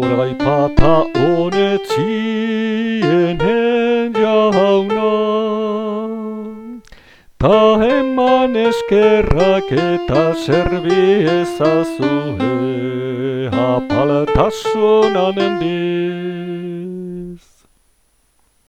Horai papa honetzien jauna Ta eman eskerrak eta zerbi ezazue Apaletasun anendik